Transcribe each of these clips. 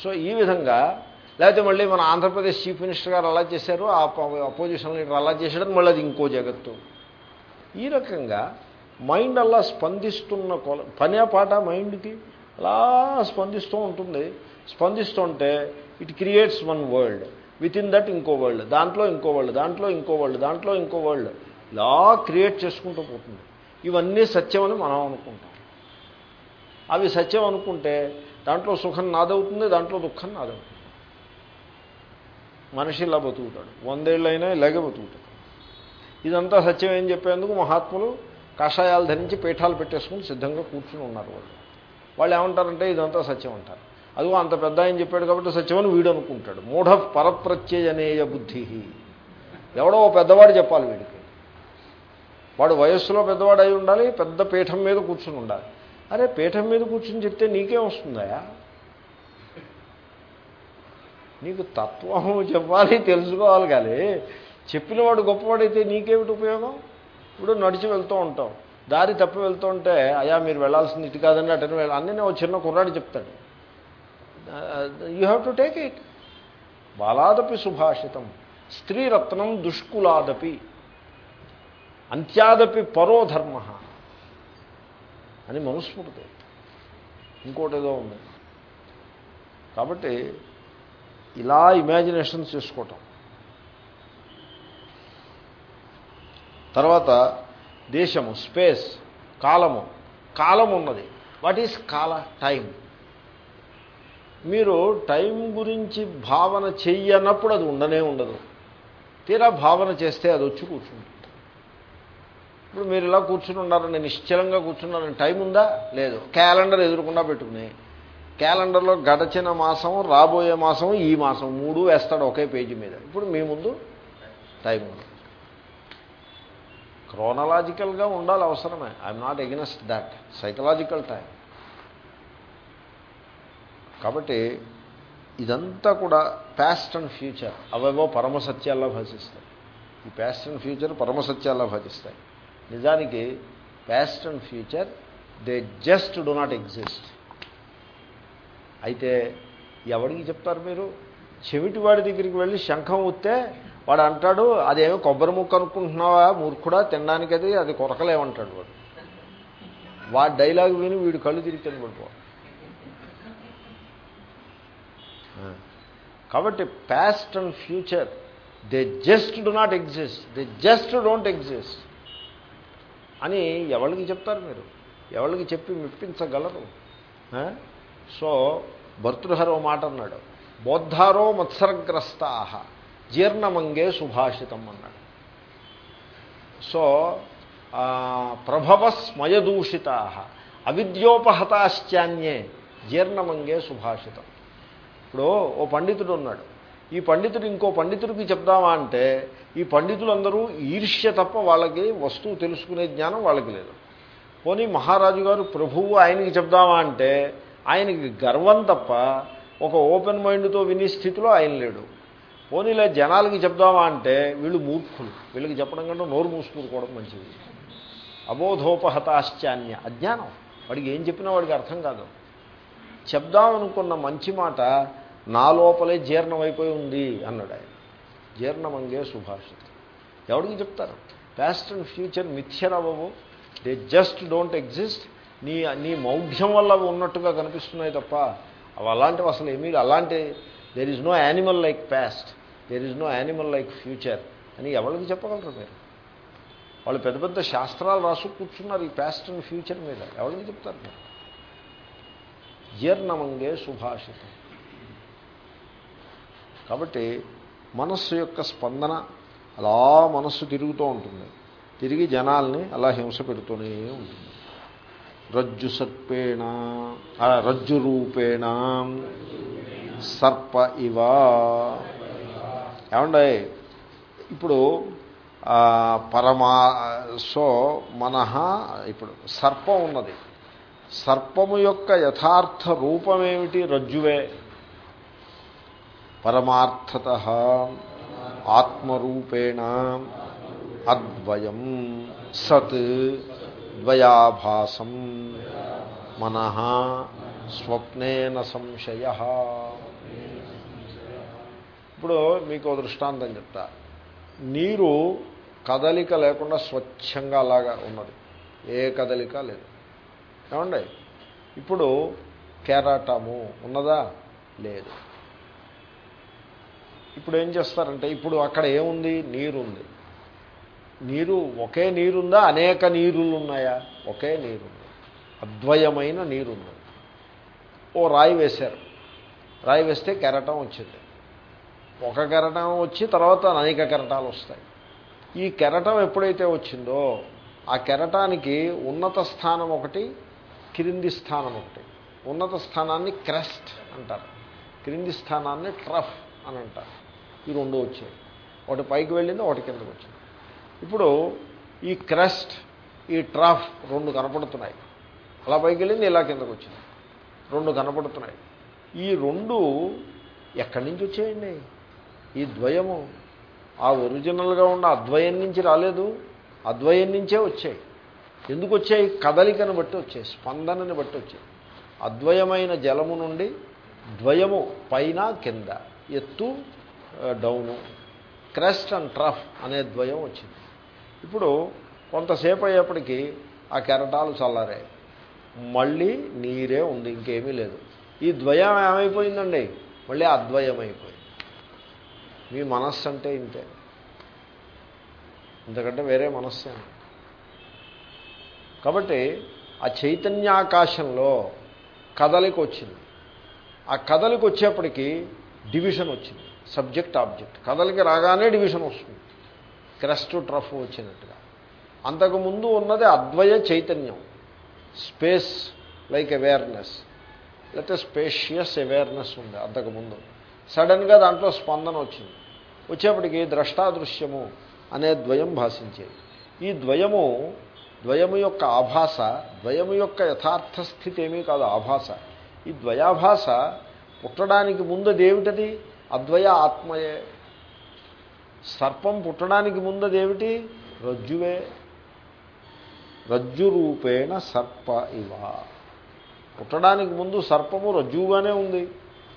So ఈ విధంగా లేకపోతే మళ్ళీ మన ఆంధ్రప్రదేశ్ చీఫ్ మినిస్టర్ గారు అలా చేశారు ఆ అపోజిషన్ లీడర్ అలా చేశాడని మళ్ళీ అది ఇంకో జగత్తు. ఈ రకంగా మైండ్ అలా స్పందిస్తున్న కొల పనే పాట మైండ్కి అలా స్పందిస్తూ ఉంటుంది. స్పందిస్తుంటే it creates one world within that ఇంకో వరల్డ్ దాంట్లో ఇంకో వరల్డ్ దాంట్లో ఇంకో వరల్డ్ దాంట్లో ఇంకో వరల్డ్ ఇలా క్రియేట్ చేసుకుంటూ పోతుంది. ఇవన్నీ సత్యమని మనం అనుకుంటాం. అవి సత్యం అనుకుంటే దాంట్లో సుఖం నాదవుతుంది దాంట్లో దుఃఖం నాదవుతుంది. మనిషి ఇలా బతుకుతాడు. వందేళ్ళైనా ఇలాగే బతుకుతాడు. ఇదంతా సత్యం ఏం చెప్పేందుకు మహాత్ములు కషాయాలు ధరించి పీఠాలు పెట్టేసుకుని సిద్ధంగా కూర్చుని ఉన్నారు వాళ్ళు. వాళ్ళు ఏమంటారంటే ఇదంతా సత్యం అంటారు. అదిగో అంత పెద్ద ఆయన చెప్పాడు కాబట్టి సత్యమని వీడు అనుకుంటాడు. మూఢ పరప్రత్యయనేయ బుద్ధి. ఎవడో ఓ పెద్దవాడు చెప్పాలి వీడికి. వాడు వయస్సులో పెద్దవాడు అయి ఉండాలి పెద్ద పీఠం మీద కూర్చుని ఉండాలి. అరే పీఠం మీద కూర్చుని చెప్తే నీకేం వస్తుందా నీకు తత్వం చెప్పాలి తెలుసుకోవాలి కానీ చెప్పినవాడు గొప్పవాడైతే నీకేమిటి ఉపయోగం? ఇప్పుడు నడిచి వెళ్తూ ఉంటాం. దారి తప్పి వెళ్తూ ఉంటే అయా మీరు వెళ్ళాల్సింది ఇటు కాదండి అటని వెళ్ళాలి అన్నీ చిన్న కుర్రాడు చెప్తాడు. You have to take it. బాలాదపి సుభాషితం. స్త్రీరత్నం దుష్కులాదపి. అంత్యాదపి పరోధర్మ అని మనుస్మృతి ఇంకోటి ఏదో ఉంది. కాబట్టి ఇలా ఇమాజినేషన్ చేసుకోవటం. తర్వాత దేశము స్పేస్ కాలము. కాలం ఉన్నది. వాట్ ఈస్ కాల? టైం మీరు టైం గురించి భావన చెయ్యనప్పుడు అది ఉండనే ఉండదు. తీరా భావన చేస్తే అది వచ్చి కూర్చుంటుంది. ఇప్పుడు మీరు ఇలా కూర్చుని ఉన్నారని నిశ్చలంగా కూర్చున్నారని టైం ఉందా? లేదు. క్యాలెండర్ ఎదురుకుండా పెట్టుకుని. క్యాలెండర్లో గడచిన మాసం రాబోయే మాసం ఈ మాసం మూడు వేస్తాడు ఒకే పేజీ మీద. ఇప్పుడు మీ ముందు టైం ఉంది. క్రోనలాజికల్గా ఉండాలి అవసరమే. I'm not against that psychological time కాబట్టి ఇదంతా కూడా ప్యాస్ట్ అండ్ ఫ్యూచర్ అవేవో పరమసత్యాల్లో భాషిస్తాయి. ఈ ప్యాస్ట్ అండ్ ఫ్యూచర్ పరమసత్యాల్లో భాషిస్తాయి. నిజానికి past and future they just do not exist అయితే ఎవరికి చెప్తారు మీరు? చెవిటి వాడి దగ్గరికి వెళ్ళి శంఖం ఉత్తే వాడు అంటాడు అదేమో కొబ్బరి ముక్క అనుకుంటున్నావా? మూర్ఖుడా? తినడానికి అది అది కొరకలేమంటాడు వాడు. వాడి డైలాగ్ విని వీడు కళ్ళు తిరిగి తినబడిపో. కాబట్టి past and future they just do not exist they just don't exist అని ఎవరికి చెప్తారు మీరు? ఎవరికి చెప్పి మెప్పించగలరు? సో భర్తృహరో మాట అన్నాడు బోద్ధారో మత్సరగ్రస్తాహ జీర్ణమంగే సుభాషితం అన్నాడు. సో ప్రభవ స్మయదూషితా అవిద్యోపహతాశ్చాన్యే జీర్ణమంగే సుభాషితం. ఇప్పుడు ఓ పండితుడు ఉన్నాడు ఈ పండితుడు ఇంకో పండితుడికి చెప్దామా అంటే ఈ పండితులందరూ ఈర్ష్య తప్ప వాళ్ళకి వస్తువు తెలుసుకునే జ్ఞానం వాళ్ళకి లేదు. పోనీ మహారాజు గారు ప్రభువు ఆయనకి చెప్దామా అంటే ఆయనకి గర్వం తప్ప ఒక ఓపెన్ మైండ్తో వినే స్థితిలో ఆయన లేడు. పోనీలే జనాలకి చెప్దామా అంటే వీళ్ళు మూర్ఖులు. వీళ్ళకి చెప్పడం కంటే నోరు మూసుకూరుకోవడం మంచిది. అబోధోపహతాశ్చాన్య. అజ్ఞానం. వాడికి ఏం చెప్పినా వాడికి అర్థం కాదు. చెప్దామనుకున్న మంచి మాట నా లోపలే జీర్ణమైపోయి ఉంది అన్నాడు ఆయన. జీర్ణమంగే సుభాషితం. ఎవడికి చెప్తారు? పాస్ట్ అండ్ ఫ్యూచర్ మిథ్యరవ్వవు. దే జస్ట్ డోంట్ ఎగ్జిస్ట్ నీ నీ మౌఢ్యం వల్ల ఉన్నట్టుగా కనిపిస్తున్నాయి తప్ప అవి అలాంటివి అసలు ఏమీ అలాంటి there is no animal like past there is no animal like future అని ఎవరికి చెప్పగలరు మీరు? వాళ్ళు పెద్ద పెద్ద శాస్త్రాలు రాసు కూర్చున్నారు ఈ పాస్ట్ అండ్ ఫ్యూచర్ మీద. ఎవరికి చెప్తారు మీరు? జీర్ణమంగే సుభాషితం. కాబట్టి మనస్సు యొక్క స్పందన అలా మనస్సు తిరుగుతూ ఉంటుంది. తిరిగి జనాల్ని అలా హింస పెడుతూనే ఉంటుంది. రజ్జు సర్పేణ రజ్జు రూపేణ సర్ప ఇవా. ఏమండే? ఇప్పుడు పరమా సో మన ఇప్పుడు సర్పం ఉన్నది. సర్పము యొక్క యథార్థ రూపమేమిటి? రజ్జువే. పరమార్థత ఆత్మరూపేణ అద్వయం సత్ ద్వయాభాసం మన స్వప్నేన సంశయ. ఇప్పుడు మీకు దృష్టాంతం చెప్తా. నీరు కదలిక లేకుండా స్వచ్ఛంగా అలాగా ఉన్నది. ఏ కదలిక లేదు. ఏమండి? ఇప్పుడు కెరాటము ఉన్నదా? లేదు. ఇప్పుడు ఏం చేస్తారంటే ఇప్పుడు అక్కడ ఏముంది? నీరుంది. నీరు ఒకే నీరుందా? అనేక నీరులు ఉన్నాయా ఒకే నీరుంది. అద్వయమైన నీరుంది. ఓ రాయి వేశారు. రాయి వేస్తే కెరటం వచ్చింది. ఒక కెరటం వచ్చి తర్వాత అనేక కెరటాలు వస్తాయి. ఈ కెరటం ఎప్పుడైతే వచ్చిందో ఆ కెరటానికి ఉన్నత స్థానం ఒకటి క్రింది స్థానం ఒకటి. ఉన్నత స్థానాన్ని క్రెస్ట్ అంటారు. క్రింది స్థానాన్ని ట్రఫ్ అని అంటారు. ఈ రెండు వచ్చాయి. ఒకటి పైకి వెళ్ళింది ఒకటి కిందకు వచ్చింది. ఇప్పుడు ఈ క్రెస్ట్ ఈ ట్రాఫ్ రెండు కనపడుతున్నాయి. అలా పైకి వెళ్ళింది ఇలా కిందకు వచ్చింది. రెండు కనపడుతున్నాయి. ఈ రెండు ఎక్కడి నుంచి వచ్చాయండి? ఈ ద్వయము. ఆ ఒరిజినల్గా ఉన్న అద్వయం నుంచి రాలేదు అద్వయం నుంచే వచ్చాయి. ఎందుకు వచ్చాయి? కదలికను బట్టి వచ్చాయి స్పందనని బట్టి వచ్చాయి. అద్వయమైన జలము నుండి ద్వయము పైన కింద ఎత్తు డౌను క్రెస్ట్ అండ్ ట్రఫ్ అనే ద్వయం వచ్చింది. ఇప్పుడు కొంతసేపు అయ్యేప్పటికీ ఆ కెరటాలు చల్లారాయి మళ్ళీ నీరే ఉంది ఇంకేమీ లేదు. ఈ ద్వయం ఏమైపోయిందండి? మళ్ళీ అద్వయం మీ మనస్సు అంటే ఇంతే. ఇంతకంటే వేరే మనస్సే కాబట్టి ఆ చైతన్యాకాశంలో కదలిక వచ్చింది. ఆ కదలిక వచ్చేప్పటికీ డివిజన్ వచ్చింది. Subject object. కథలకి రాగానే డివిజన్ వస్తుంది. క్రెస్ట్ ట్రఫ్ వచ్చినట్టుగా. అంతకుముందు ఉన్నది అద్వయ చైతన్యం. Space like awareness. లేకపోతే స్పేషియస్ అవేర్నెస్ ఉంది అంతకుముందు సడన్గా దాంట్లో స్పందన వచ్చింది. వచ్చేప్పటికి ద్రష్టాదృశ్యము అనే ద్వయం భాషించేది. ఈ ద్వయము ద్వయము యొక్క ఆభాస ద్వయము యొక్క యథార్థ స్థితి ఏమీ కాదు ఆభాస. ఈ ద్వయాభాస పుట్టడానికి ముందు అదేమిటది అద్వయ ఆత్మయే. సర్పం పుట్టడానికి ముందది ఏమిటి రజ్జువే. రజ్జురూపేణ సర్ప ఇవ. పుట్టడానికి ముందు సర్పము రజ్జువుగానే ఉంది.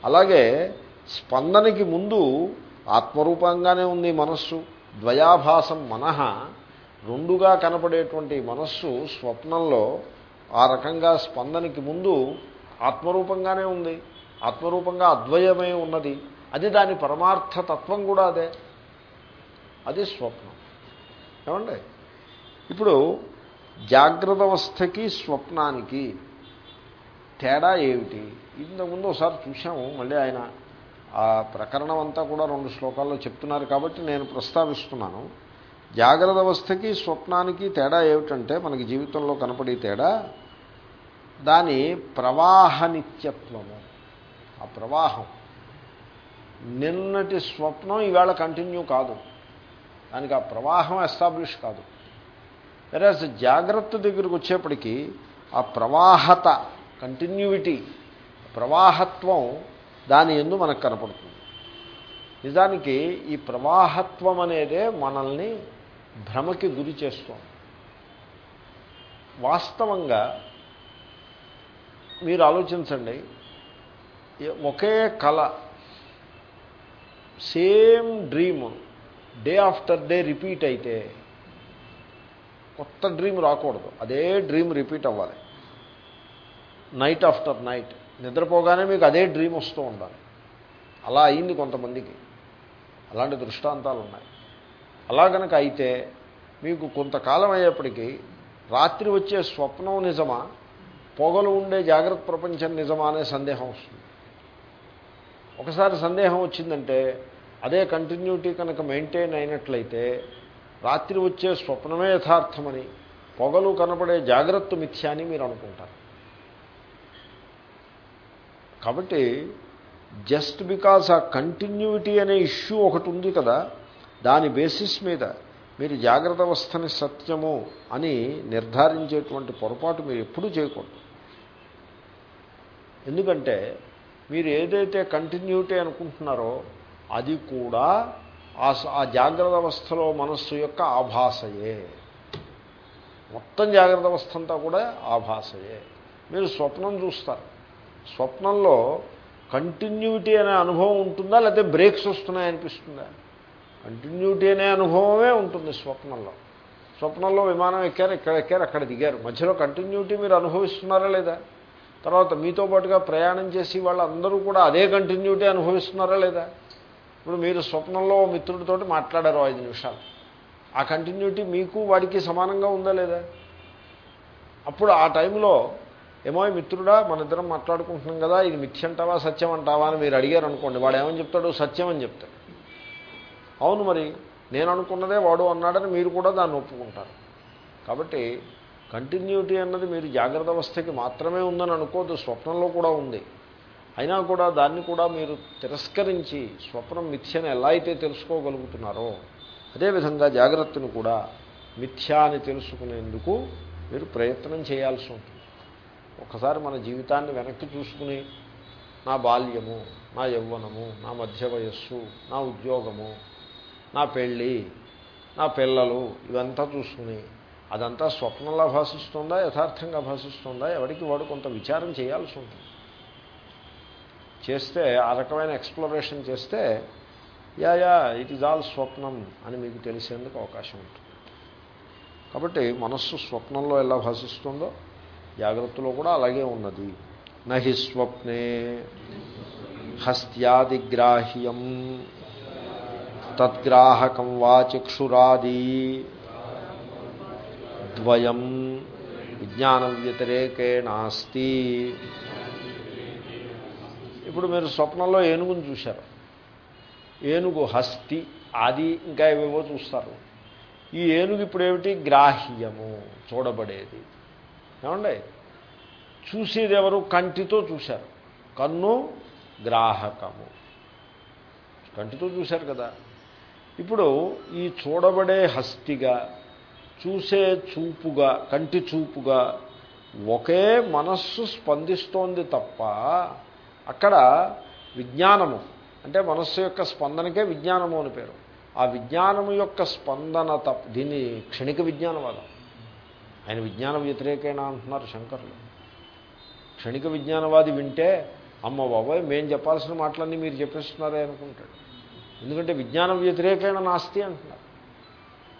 అలాగే స్పందనకి ముందు ఆత్మరూపంగానే ఉంది మనస్సు. ద్వయాభాసం మనహ రెండుగా కనపడేటువంటి మనస్సు స్వప్నంలో ఆ రకంగా స్పందనకి ముందు ఆత్మరూపంగానే ఉంది. ఆత్మరూపంగా అద్వయమై ఉన్నది. అది దాని పరమార్థ తత్వం కూడా అదే. అది స్వప్నం. ఏమండి? ఇప్పుడు జాగ్రత్త అవస్థకి స్వప్నానికి తేడా ఏమిటి? ఇంతకుముందు ఒకసారి చూసాము మళ్ళీ ఆయన ఆ ప్రకరణం అంతా కూడా రెండు శ్లోకాల్లో చెప్తున్నారు కాబట్టి నేను ప్రస్తావిస్తున్నాను. జాగ్రత్త అవస్థకి స్వప్నానికి తేడా ఏమిటంటే మనకి జీవితంలో కనపడే తేడా దాని ప్రవాహ నిత్యత్వము ఆ ప్రవాహం. నిన్నటి స్వప్నం ఈవేళ కంటిన్యూ కాదు. దానికి ఆ ప్రవాహం ఎస్టాబ్లిష్ కాదు. వెరాజ్ జాగ్రత్త దగ్గరికి వచ్చేప్పటికీ ఆ ప్రవాహత కంటిన్యూటీ ప్రవాహత్వం దాని ఎందు మనకు కనపడుతుంది. నిజానికి ఈ ప్రవాహత్వం అనేదే మనల్ని భ్రమకి గురి చేస్తుంది. వాస్తవంగా మీరు ఆలోచించండి ఒకే కళ same dream. Day after day repeat అయితే కొత్త డ్రీమ్ రాకూడదు. అదే డ్రీమ్ రిపీట్ అవ్వాలి. Night after night. నిద్రపోగానే మీకు అదే డ్రీమ్ వస్తూ ఉండాలి. అలా అయింది కొంతమందికి. అలాంటి దృష్టాంతాలు ఉన్నాయి అలా కనుక అయితే మీకు కొంతకాలం అయ్యేప్పటికీ రాత్రి వచ్చే స్వప్నం నిజమా? పొగలు ఉండే జాగ్రత్త ప్రపంచం నిజమా అనే సందేహం వస్తుంది. ఒకసారి సందేహం వచ్చిందంటే అదే కంటిన్యూటీ కనుక మెయింటైన్ అయినట్లయితే రాత్రి వచ్చే స్వప్నమే యథార్థమని పొగలు కనపడే జాగ్రత్త మిథ్య అని మీరు అనుకుంటారు. కాబట్టి జస్ట్ బికాస్ ఆ కంటిన్యూటీ అనే ఇష్యూ ఒకటి ఉంది కదా దాని బేసిస్ మీద మీరు జాగ్రత్త అవస్థని సత్యము అని నిర్ధారించేటువంటి పొరపాటు మీరు ఎప్పుడూ చేయకూడదు. ఎందుకంటే మీరు ఏదైతే కంటిన్యూటీ అనుకుంటున్నారో అది కూడా ఆ జాగ్రత్త అవస్థలో మనస్సు యొక్క ఆభాసయే. మొత్తం జాగ్రత్త అవస్థ అంతా కూడా ఆభాసయే. మీరు స్వప్నం చూస్తారు. స్వప్నంలో కంటిన్యూటీ అనే అనుభవం ఉంటుందా లేకపోతే బ్రేక్స్ వస్తున్నాయనిపిస్తుందా కంటిన్యూటీ అనే అనుభవమే ఉంటుంది స్వప్నంలో. స్వప్నంలో విమానం ఎక్కారు ఇక్కడ ఎక్కారు అక్కడ దిగారు. మధ్యలో కంటిన్యూటీ మీరు అనుభవిస్తున్నారా లేదా? తర్వాత మీతో పాటుగా ప్రయాణం చేసి వాళ్ళందరూ కూడా అదే కంటిన్యూటీ అనుభవిస్తున్నారా లేదా? ఇప్పుడు మీరు స్వప్నంలో మిత్రుడితో మిత్రుడితోటి మాట్లాడారు ఐదు నిమిషాలు. ఆ కంటిన్యూటీ మీకు వాడికి సమానంగా ఉందా లేదా? అప్పుడు ఆ టైంలో ఏమో మిత్రుడా మన ఇద్దరం మాట్లాడుకుంటున్నాం కదా ఇది మిథ్య అంటావా సత్యం అంటావా అని మీరు అడిగారు అనుకోండి. వాడు ఏమని చెప్తాడు? సత్యం అని చెప్తాడు. అవును మరి నేను అనుకున్నదే వాడు అన్నాడని మీరు కూడా దాన్ని ఒప్పుకుంటారు. కాబట్టి కంటిన్యూటీ అన్నది మీరు జాగ్రత్త అవస్థకి మాత్రమే ఉందని అనుకోవద్దు స్వప్నంలో కూడా ఉంది. అయినా కూడా దాన్ని కూడా మీరు తిరస్కరించి స్వప్నం మిథ్యని ఎలా అయితే తెలుసుకోగలుగుతున్నారో అదేవిధంగా జాగ్రత్తను కూడా మిథ్యా అని తెలుసుకునేందుకు మీరు ప్రయత్నం చేయాల్సి ఉంటుంది. ఒకసారి మన జీవితాన్ని వెనక్కి చూసుకుని నా బాల్యము నా యవ్వనము నా మధ్య వయస్సు నా ఉద్యోగము నా పెళ్ళి నా పిల్లలు ఇవంతా చూసుకుని అదంతా స్వప్నంలా భాషిస్తుందా యథార్థంగా భాషిస్తుందా ఎవరికి వాడు కొంత విచారం చేయాల్సి ఉంటుంది. చేస్తే ఆ రకమైన ఎక్స్ప్లోరేషన్ చేస్తే yeah yeah it is all స్వప్నం అని మీకు తెలిసేందుకు అవకాశం ఉంటుంది. కాబట్టి మనస్సు స్వప్నంలో ఎలా భాషిస్తుందో జాగ్రత్తలో కూడా అలాగే ఉన్నది. నహి స్వప్నే హస్త్యాదిగ్రాహ్యం తద్గ్రాహకం వా చక్షురాది. ద్వయం విజ్ఞాన వ్యతిరేకే నాస్తి ఇప్పుడు మీరు స్వప్నంలో ఏనుగును చూశారు. ఏనుగు హస్తి అది ఇంకా ఏవేవో చూస్తారు. ఈ ఏనుగు ఇప్పుడు ఏమిటి? గ్రాహ్యము చూడబడేది. ఏమండి? చూసేది ఎవరు కంటితో చూశారు. కన్ను గ్రాహకము. కంటితో చూశారు కదా. ఇప్పుడు ఈ చూడబడే హస్తిగా చూసే చూపుగా కంటి చూపుగా ఒకే మనస్సు స్పందిస్తోంది తప్ప అక్కడ విజ్ఞానము అంటే మనస్సు యొక్క స్పందనకే విజ్ఞానము అని పేరు. ఆ విజ్ఞానము యొక్క స్పందన తప్ప దీన్ని క్షణిక విజ్ఞానవాదం. ఆయన విజ్ఞాన వ్యతిరేకేనా అంటున్నారు శంకర్లు. క్షణిక విజ్ఞానవాది వింటే అమ్మ బాబాయ్ మేము చెప్పాల్సిన మాటలన్నీ మీరు చెప్పేస్తున్నారే అనుకుంటాడు. ఎందుకంటే విజ్ఞానం వ్యతిరేకైన నాస్తి అంటున్నారు.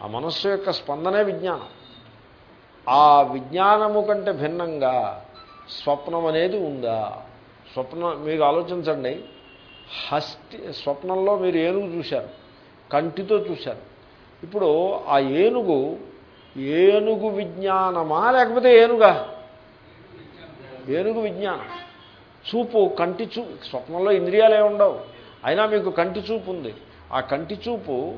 ఆ మనస్సు యొక్క స్పందనే విజ్ఞానం. ఆ విజ్ఞానము కంటే భిన్నంగా స్వప్నం అనేది ఉందా? స్వప్నం మీరు ఆలోచించండి. హస్తి స్వప్నంలో మీరు ఏనుగు చూశారు. కంటితో చూశారు. ఇప్పుడు ఆ ఏనుగు ఏనుగు విజ్ఞానమా లేకపోతే ఏనుగా? ఏనుగు విజ్ఞానం. చూపు కంటి చూ స్వప్నంలో ఇంద్రియాలే ఉండవు. అయినా మీకు కంటి చూపు ఉంది. ఆ కంటి చూపు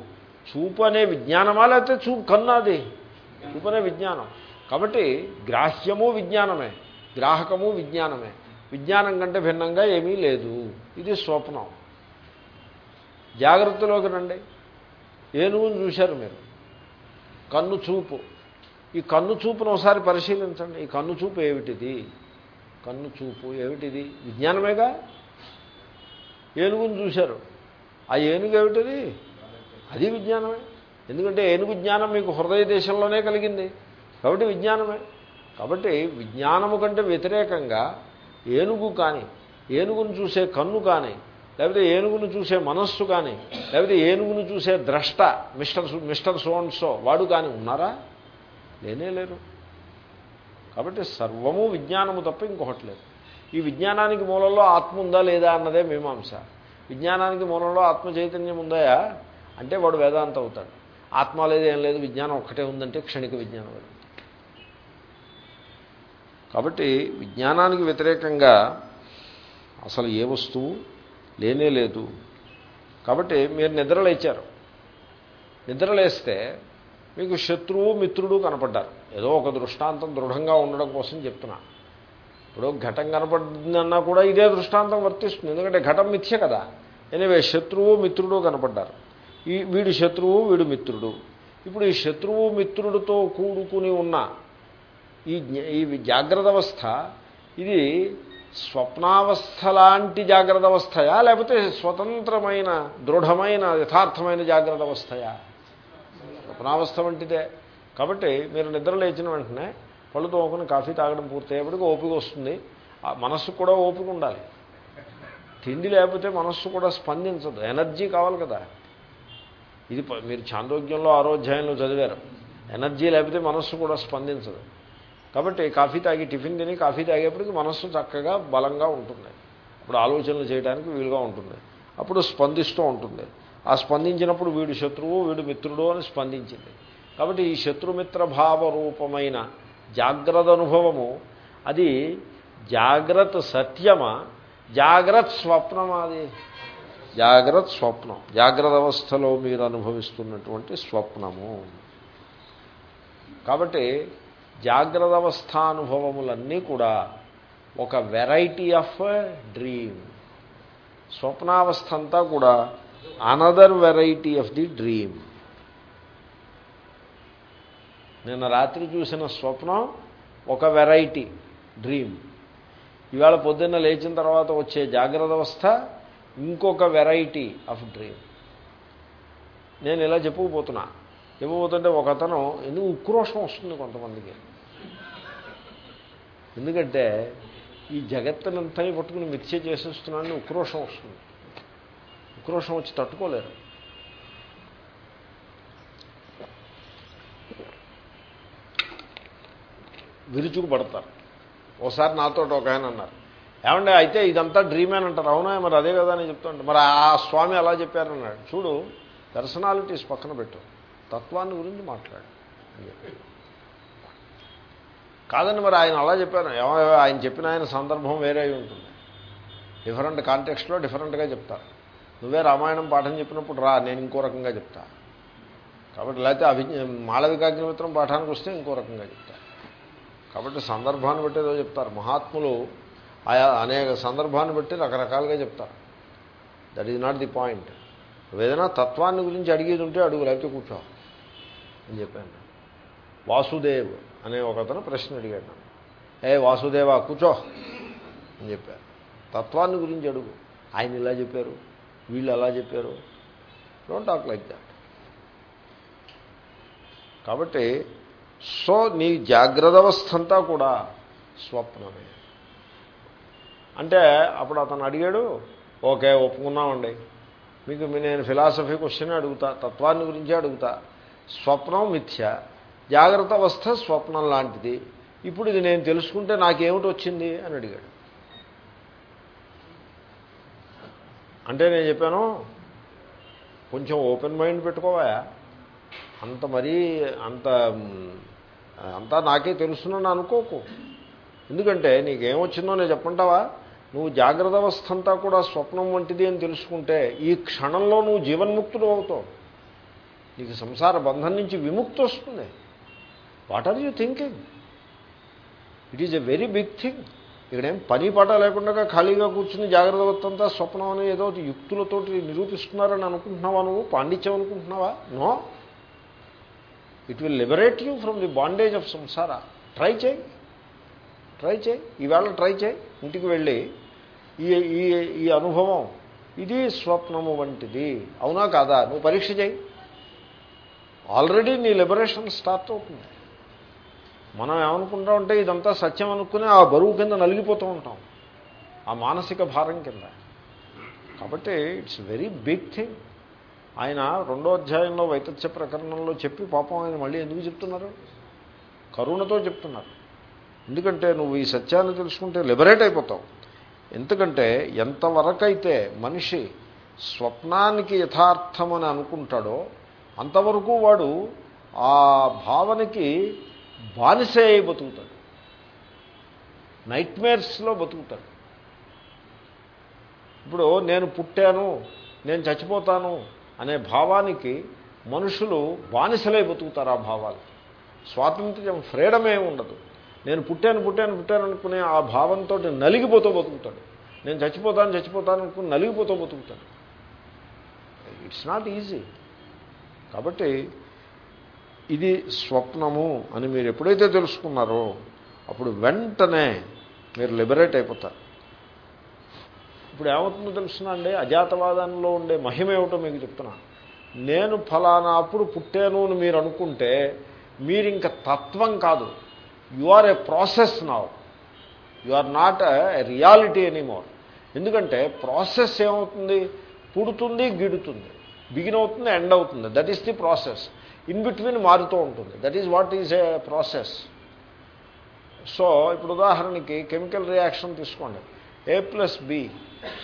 చూపు అనే విజ్ఞానమా లేకపోతే చూపు కన్నాది. చూపు అనే విజ్ఞానం. కాబట్టి గ్రాహ్యము విజ్ఞానమే గ్రాహకము విజ్ఞానమే. విజ్ఞానం కంటే భిన్నంగా ఏమీ లేదు. ఇది స్వప్నం. జాగ్రత్తలోకి రండి. ఏనుగును చూశారు మీరు. కన్ను చూపు. ఈ కన్ను చూపును ఒకసారి పరిశీలించండి. ఈ కన్ను చూపు ఏమిటిది? కన్ను చూపు ఏమిటిది? విజ్ఞానమేగా? ఏనుగును చూశారు. ఆ ఏనుగు ఏమిటిది? అది విజ్ఞానమే. ఎందుకంటే ఏనుగు జ్ఞానం మీకు హృదయ దేశంలోనే కలిగింది. కాబట్టి విజ్ఞానమే. కాబట్టి విజ్ఞానము కంటే వ్యతిరేకంగా ఏనుగు కానీ ఏనుగును చూసే కన్ను కానీ లేకపోతే ఏనుగును చూసే మనస్సు కానీ లేకపోతే ఏనుగును చూసే ద్రష్ట మిస్టర్ మిస్టర్ సోన్సో వాడు కానీ ఉన్నారా? లేనే లేరు. కాబట్టి సర్వము విజ్ఞానము తప్ప ఇంకొకటి లేదు. ఈ విజ్ఞానానికి మూలంలో ఆత్మ ఉందా లేదా అన్నదే మీమాంస. విజ్ఞానానికి మూలంలో ఆత్మ చైతన్యం ఉందాయా అంటే వాడు వేదాంతం అవుతాడు ఆత్మ లేదు ఏం లేదు విజ్ఞానం ఒక్కటే ఉందంటే క్షణిక విజ్ఞానం కాబట్టి విజ్ఞానానికి వ్యతిరేకంగా అసలు ఏ వస్తువు లేనే లేదు. కాబట్టి మీరు నిద్రలేచారు నిద్రలేస్తే మీకు శత్రువు మిత్రుడు కనపడ్డారు. ఏదో ఒక దృష్టాంతం దృఢంగా ఉండడం కోసం చెప్తున్నా. ఇప్పుడు ఘటం కనపడిందన్నా కూడా ఇదే దృష్టాంతం వర్తిస్తుంది. ఎందుకంటే ఘటం మిథ్య కదా. ఎనివే శత్రువు మిత్రుడు కనపడ్డారు. ఈ వీడు శత్రువు వీడు మిత్రుడు. ఇప్పుడు ఈ శత్రువు మిత్రుడితో కూడుకుని ఉన్న ఈ ఈ జాగ్రత్త అవస్థ ఇది స్వప్నావస్థ లాంటి జాగ్రత్త అవస్థయా? లేకపోతే స్వతంత్రమైన దృఢమైన యథార్థమైన జాగ్రత్త అవస్థయా? స్వప్నావస్థ వంటిదే. కాబట్టి మీరు నిద్ర లేచిన వెంటనే పళ్ళు తోముకుని కాఫీ తాగడం పూర్తయ్యేప్పటికి ఓపిక వస్తుంది. ఆ మనస్సు కూడా ఓపిక ఉండాలి. తిండి లేకపోతే మనస్సు కూడా స్పందించదు. ఎనర్జీ కావాలి కదా. ఇది మీరు చాంద్రోగ్యంలో ఆరోధ్యాయంలో చదివారు. ఎనర్జీ లేకపోతే మనస్సు కూడా స్పందించదు. కాబట్టి కాఫీ తాగి టిఫిన్ తిని కాఫీ తాగేప్పటికి మనస్సు చక్కగా బలంగా ఉంటుంది. అప్పుడు ఆలోచనలు చేయడానికి వీలుగా ఉంటుంది. అప్పుడు స్పందిస్తూ ఉంటుంది. ఆ స్పందించినప్పుడు వీడు శత్రువు వీడు మిత్రుడు అని స్పందించింది. కాబట్టి ఈ శత్రుమిత్ర భావ రూపమైన జాగ్రత్త అనుభవము అది జాగ్రత్త సత్యమా జాగ్రత్త స్వప్నమా అది? జాగ్రత్త స్వప్నం. జాగ్రత్త అవస్థలో మీరు అనుభవిస్తున్నటువంటి స్వప్నము. కాబట్టి జాగ్రత్త అవస్థానుభవములన్నీ కూడా ఒక వెరైటీ ఆఫ్ డ్రీమ్. స్వప్నావస్థ అంతా కూడా another variety of the dream. నిన్న రాత్రి చూసిన స్వప్నం ఒక వెరైటీ డ్రీమ్. ఇవాళ పొద్దున్న లేచిన తర్వాత వచ్చే జాగ్రత్త అవస్థ ఇంకొక వెరైటీ ఆఫ్ డ్రీమ్. నేను ఇలా చెప్పుకుపోతున్నా. చెప్పబోతుంటే ఒక అతను ఎందుకు ఉక్రోషం వస్తుంది కొంతమందికి? ఎందుకంటే ఈ జగత్తునంతా పట్టుకుని మిక్సీ చేసేస్తున్నాడని ఉక్రోషం వస్తుంది. ఉక్రోషం వచ్చి తట్టుకోలేరు. విరుచుకు పడతారు ఓసారి నాతో ఒక ఆయన అన్నారు. ఏమంటే అయితే ఇదంతా డ్రీమేన్ అంటారు. అవునా మరి అదే కదా అని చెప్తుంటే మరి ఆ స్వామి అలా చెప్పారన్నాడు. చూడు పర్సనాలిటీస్ పక్కన పెట్టు. తత్వాన్ని గురించి మాట్లాడు. కాదండి మరి ఆయన అలా చెప్పారు. ఏమో ఆయన చెప్పిన ఆయన సందర్భం వేరే అయి ఉంటుంది. డిఫరెంట్ కాంటెక్స్ట్లో డిఫరెంట్గా చెప్తారు నువ్వే రామాయణం పాఠం చెప్పినప్పుడు రా నేను ఇంకో రకంగా చెప్తా. కాబట్టి లేకపోతే అభి మాళవికాగ్నిమిత్రం పాఠానికి వస్తే ఇంకో రకంగా చెప్తా. కాబట్టి సందర్భాన్ని బట్టి ఏదో చెప్తారు. మహాత్ములు ఆయా అనేక సందర్భాన్ని బట్టి రకరకాలుగా చెప్తారు. That is not the point ఏదైనా తత్వాన్ని గురించి అడిగేది ఉంటే అడుగు లేకపోతే కూర్చో. అని చెప్పాను. వాసుదేవ్ అనే ఒకతను ప్రశ్న అడిగాడు. నన్ను ఏ వాసుదేవా కూర్చో. అని చెప్పారు. తత్వాన్ని గురించి అడుగు. ఆయన ఇలా చెప్పారు వీళ్ళు అలా చెప్పారు. డోంట్ టాక్ లైక్ దాట్ కాబట్టి సో నీ జాగ్రత్త అవస్థ అంతా కూడా స్వప్నమే. అంటే అప్పుడు అతను అడిగాడు ఓకే ఒప్పుకున్నామండి. మీకు నేను ఫిలాసఫీ క్వశ్చన్ అడుగుతా తత్వాన్ని గురించి అడుగుతా. స్వప్నం మిథ్య. జాగ్రత్త అవస్థ స్వప్నం లాంటిది. ఇప్పుడు ఇది నేను తెలుసుకుంటే నాకేమిటి వచ్చింది? అని అడిగాడు. అంటే నేను చెప్పాను కొంచెం ఓపెన్ మైండ్ పెట్టుకోవా అంత మరీ అంత అంతా నాకే తెలుసునని అనుకోకు. ఎందుకంటే నీకేమొచ్చిందో నేను చెప్పంటావా నువ్వు జాగ్రత్త అవస్థ అంతా కూడా స్వప్నం వంటిది అని తెలుసుకుంటే ఈ క్షణంలో నువ్వు జీవన్ముక్తుడు అవుతావు. నీకు సంసార బంధం నుంచి విముక్తి వస్తుంది. What are you thinking? It is a very big thing ఇక్కడేం పని పాట లేకుండా ఖాళీగా కూర్చుని జాగ్రత్త అవస్థంతా స్వప్నం అని ఏదో యుక్తులతోటి నిరూపిస్తున్నారని అనుకుంటున్నావా నువ్వు? పాండిత్యం అనుకుంటున్నావా? No it will liberate you from the bondage of samsara try చేయి. ట్రై చేయి. ఈవేళ ట్రై చేయి. ఇంటికి వెళ్ళి ఈ ఈ ఈ అనుభవం ఇది స్వప్నము వంటిది. అవునా కాదా? నువ్వు పరీక్ష చేయి. ఆల్రెడీ నీ లిబరేషన్ స్టార్ట్ అవుతుంది. మనం ఏమనుకుంటామంటే ఇదంతా సత్యం అనుకుని ఆ బరువు కింద నలిగిపోతూ ఉంటాం. ఆ మానసిక భారం కింద. కాబట్టి ఇట్స్ వెరీ బిగ్ థింగ్. ఆయన రెండో అధ్యాయంలో వైతత్య ప్రకరణంలో చెప్పి పాపం ఆయన మళ్ళీ ఎందుకు చెప్తున్నారు? కరుణతో చెప్తున్నారు. ఎందుకంటే నువ్వు ఈ సత్యాన్ని తెలుసుకుంటే లిబరేట్ అయిపోతావు. ఎందుకంటే ఎంతవరకైతే మనిషి స్వప్నానికి యథార్థమని అనుకుంటాడో అంతవరకు వాడు ఆ భావనకి బానిసే అయి బతుకుతాడు. నైట్మేర్స్లో బతుకుతాడు. ఇప్పుడు నేను పుట్టాను నేను చచ్చిపోతాను అనే భావానికి మనుషులు బానిసలై బతుకుతారు ఆ భావాలకి. స్వాతంత్ర్యం ఫ్రీడమే ఉండదు. నేను పుట్టాను పుట్టాను పుట్టాను అనుకునే ఆ భావంతో నలిగిపోతూ బతుకుతాడు. నేను చచ్చిపోతాను చచ్చిపోతాను అనుకుని నలిగిపోతూ బతుకుతాను ఇట్స్ నాట్ ఈజీ కాబట్టి ఇది స్వప్నము అని మీరు ఎప్పుడైతే తెలుసుకున్నారో అప్పుడు వెంటనే మీరు లిబరేట్ అయిపోతారు. ఇప్పుడు ఏమవుతుందో తెలుసునా అండి? అజాతవాదంలో ఉండే మహిమ ఏమిటో మీకు చెప్తున్నా. నేను ఫలానా అప్పుడు పుట్టాను అని మీరు అనుకుంటే మీరు ఇంకా తత్వం కాదు. You are a process now you are not a reality anymore. ఎందుకంటే ప్రాసెస్ ఏమవుతుంది? పుడుతుంది గిడుతుంది. బిగిన్ అవుతుంది ఎండ్ అవుతుంది. That is the process. In between మారుతూ ఉంటుంది. That is what is a process. So ఇప్పుడు ఉదాహరణకి కెమికల్ రియాక్షన్ తీసుకోండి. A plus B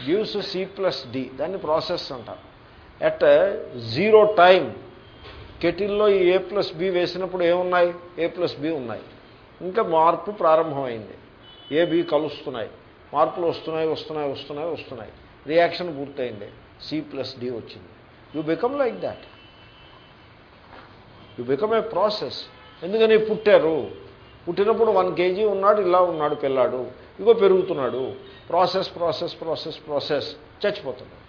gives C plus D. దాన్ని ప్రాసెస్ అంటారు అట్ జీరో టైం కెటిల్లో ఈ ఏ ప్లస్ బి వేసినప్పుడు ఏమున్నాయి? ఏ ప్లస్ బి ఉన్నాయి. ఇంకా మార్పు ప్రారంభమైంది. ఏ బి కలుస్తున్నాయి. మార్పులు వస్తున్నాయి వస్తున్నాయి వస్తున్నాయి వస్తున్నాయి. రియాక్షన్ పూర్తయింది. సి ప్లస్ డి వచ్చింది. You become like that. You become a process. ఎందుకని పుట్టారు? పుట్టినప్పుడు వన్ కేజీ ఉన్నాడు ఇలా ఉన్నాడు పిల్లాడు ఇగో పెరుగుతున్నాడు. Process process process process. చచ్చిపోతున్నాడు.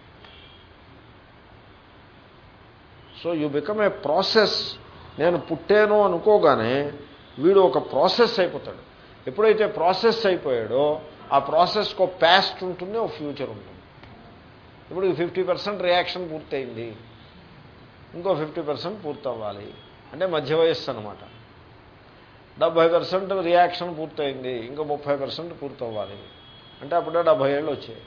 So you become a process. నేను పుట్టాను అనుకోగానే వీడు ఒక ప్రాసెస్ అయిపోతాడు. ఎప్పుడైతే ప్రాసెస్ అయిపోయాడో ఆ ప్రాసెస్కి ఒక ప్యాస్ట్ ఉంటుంది ఒక ఫ్యూచర్ ఉంటుంది. ఇప్పుడు ఫిఫ్టీ పర్సెంట్ రియాక్షన్ పూర్తయింది. ఇంకో ఫిఫ్టీ పర్సెంట్ పూర్తవ్వాలి. అంటే మధ్య వయస్సు అనమాట డెబ్భై పర్సెంట్ రియాక్షన్ పూర్తయింది ఇంకా ముప్పై పర్సెంట్ పూర్తవ్వాలి. అంటే అప్పుడే డెబ్భై ఏళ్ళు వచ్చాయి.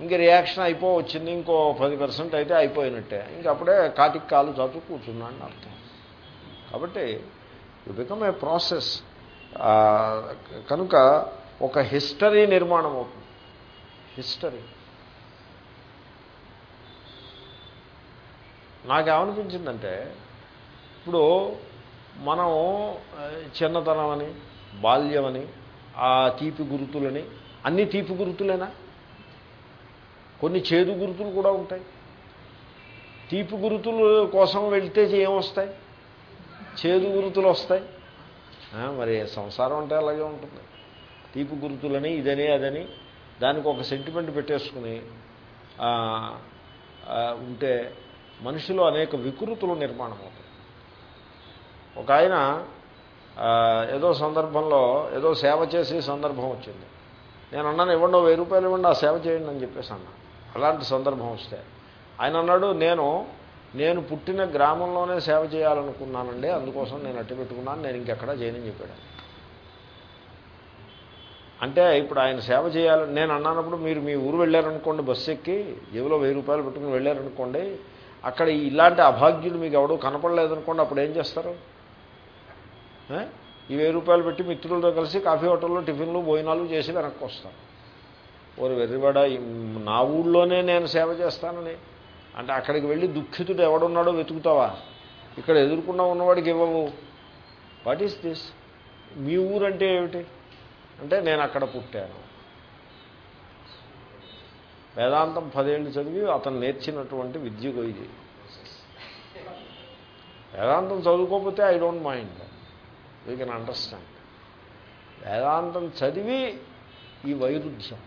ఇంక రియాక్షన్ అయిపో వచ్చింది ఇంకో పది పర్సెంట్ అయితే అయిపోయినట్టే. ఇంక అప్పుడే కాటికి కాలు చాచు కూర్చున్నాను అర్థం. కాబట్టి యు బికమ్ ఏ ప్రాసెస్ కనుక ఒక హిస్టరీ నిర్మాణం అవుతుంది. హిస్టరీ. నాకేమనిపించిందంటే ఇప్పుడు మనం చిన్నతనమని బాల్యమని ఆ తీపి గురుతులని అన్ని తీపి గురుతులేనా? కొన్ని చేదు గురుతులు కూడా ఉంటాయి. తీపి గురుతుల కోసం వెళ్తే ఏమొస్తాయి? చేదు గురుతులు వస్తాయి. మరి సంసారం అంటే అలాగే ఉంటుంది. తీపి గురుతులని ఇదని అదని దానికి ఒక సెంటిమెంట్ పెట్టేసుకుని ఉంటే మనిషిలో అనేక వికృతులు నిర్మాణం అవుతాయి. ఒక ఆయన ఏదో సందర్భంలో ఏదో సేవ చేసే సందర్భం వచ్చింది. నేను అన్నాను ఇవ్వండి వెయ్యి రూపాయలు ఇవ్వండి ఆ సేవ చేయండి అని చెప్పేసి అన్నా. అలాంటి సందర్భం వస్తే ఆయన అన్నాడు నేను నేను పుట్టిన గ్రామంలోనే సేవ చేయాలనుకున్నానండి అందుకోసం నేను అట్టి పెట్టుకున్నాను నేను ఇంకెక్కడా చేయనని చెప్పాడు. అంటే ఇప్పుడు ఆయన సేవ చేయాలని నేను అన్నానప్పుడు మీరు మీ ఊరు వెళ్ళారనుకోండి బస్సు ఎక్కి జేబులో వెయ్యి రూపాయలు పెట్టుకుని వెళ్ళారనుకోండి అక్కడ ఇలాంటి అభాగ్యులు మీకు ఎవడో కనపడలేదనుకోండి అప్పుడు ఏం చేస్తారు? ఈ వెయ్యి రూపాయలు పెట్టి మిత్రులతో కలిసి కాఫీ హోటల్లో టిఫిన్లు భోజనాలు చేసి వెనక్కి వస్తాను ఓరు వెర్రివాడ నా ఊళ్ళోనే నేను సేవ చేస్తానని. అంటే అక్కడికి వెళ్ళి దుఃఖితుడు ఎవడున్నాడో వెతుకుతావా? ఇక్కడ ఎదుర్కొన్నా ఉన్నవాడికి ఇవ్వవు. వాట్ ఈస్ దిస్ మీ ఊరంటే ఏమిటి? అంటే నేను అక్కడ పుట్టాను. వేదాంతం పదేళ్ళు చదివి అతను నేర్చినటువంటి విద్యకు ఇది. వేదాంతం చదువుకోకపోతే I don't mind you can understand వేదాంతం చదివి ఈ వైరుధ్యం.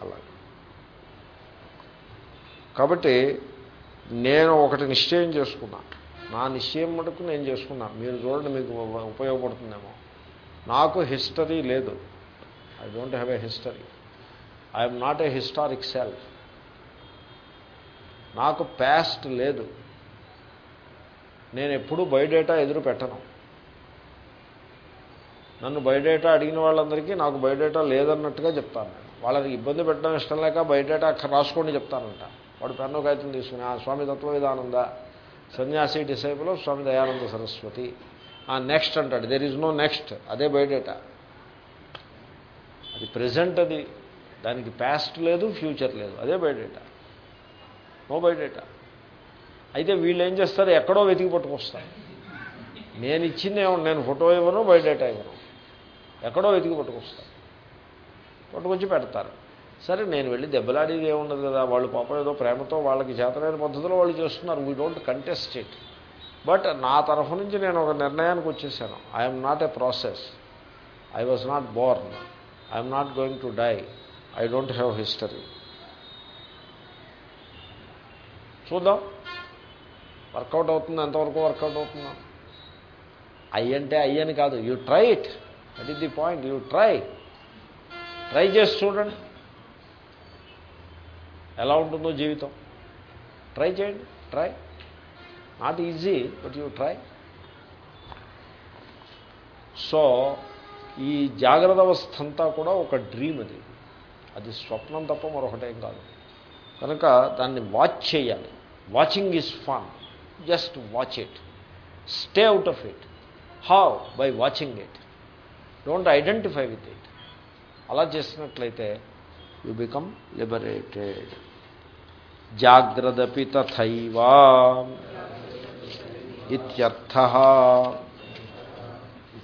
అలాగే. కాబట్టి నేను ఒకటి నిశ్చయం చేసుకున్నా. నా నిశ్చయం మటుకు నేను చేసుకున్నా. మీరు చూడండి మీకు ఉపయోగపడుతుందేమో. నాకు హిస్టరీ లేదు. I don't have a history I'm not a historic self నాకు ప్యాస్ట్ లేదు. నేను ఎప్పుడూ బయోడేటా ఎదురు పెట్టను. నన్ను బయోడేటా అడిగిన వాళ్ళందరికీ నాకు బయోడేటా లేదన్నట్టుగా చెప్తాను నేను. వాళ్ళకి ఇబ్బంది పెట్టడం ఇష్టం లేక బయోడేటా అక్కడ రాసుకోండి చెప్తానంట. వాడు పెన్ను కాగితం తీసుకుని ఆ స్వామి తత్వవిధానంద సన్యాసి డిసైపులో స్వామి దయానంద సరస్వతి. ఆ నెక్స్ట్ అంటాడు దెర్ ఈజ్ నో నెక్స్ట్ అదే బయోడేటా. అది ప్రజెంట్ అది దానికి ప్యాస్ట్ లేదు ఫ్యూచర్ లేదు అదే బయోడేటా. No biodata. అయితే వీళ్ళు ఏం చేస్తారు ఎక్కడో వెతికి పట్టుకొస్తారు. నేను ఇచ్చింది ఏమో నేను ఫోటో ఇవ్వను బయోడేటా ఇవ్వను. ఎక్కడో వెతికి పట్టుకొస్తాను పట్టుకొచ్చి పెడతారు. సరే నేను వెళ్ళి దెబ్బలాడేది ఏముండదు కదా. వాళ్ళు పాపం ఏదో ప్రేమతో వాళ్ళకి చేతనైన పద్ధతిలో వాళ్ళు చేస్తున్నారు. We don't contest it but నా తరఫు నుంచి నేను ఒక నిర్ణయానికి వచ్చేసాను. I'm not a process I was not born I'm not going to die I don't have history చూద్దాం. వర్కౌట్ అవుతుంది? ఎంతవరకు వర్కౌట్ అవుతుందో? ఐ అంటే అయ్యని కాదు. You try it that is the point you try try చేసి చూడండి. ఎలా ఉంటుందో జీవితం. ట్రై చేయండి. Try not easy but you try so ఈ జాగ్రత్త అవస్థ అంతా కూడా ఒక డ్రీమ్ అది. అది స్వప్నం తప్ప మరొకటేం కాదు. కనుక దాన్ని వాచ్ చేయాలి. Watching is fun just watch it stay out of it how by watching it don't identify with it అలా చేసినట్లయితే యు బికమ్ లిబరేటెడ్ జాగ్రదపి తథైవా ఇత్యర్థ